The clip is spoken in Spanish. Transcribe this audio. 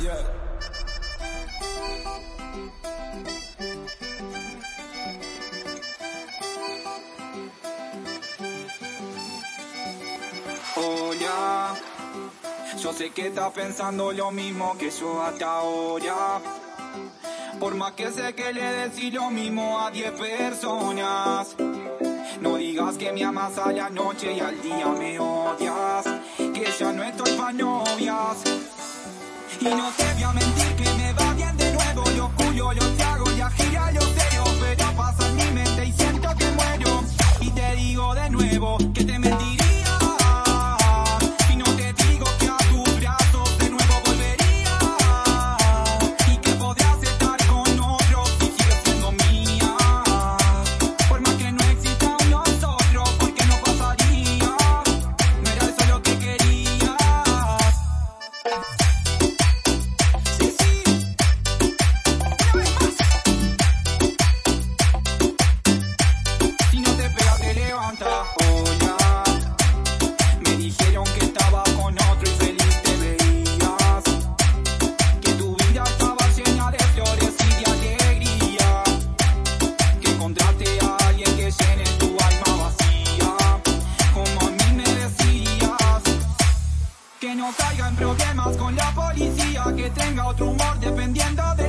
Yeah. Hola, yo sé que estás pensando lo mismo que yo hasta ahora. Por más que sé que le decís lo mismo a 10 personas. No digas que me amas a la noche y al día me odias. Que ya no estoy pa' novias. Y no te voy a mentir que me va bien de nuevo. Lo culo, lo trago, no en problemas con la policía, que tenga otro humor dependiendo del